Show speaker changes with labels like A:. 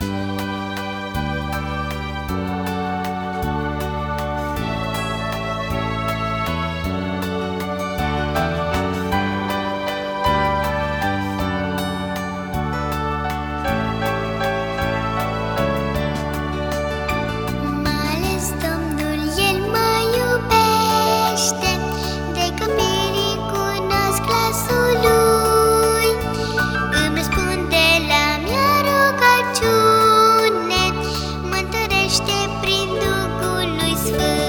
A: Bye. whisper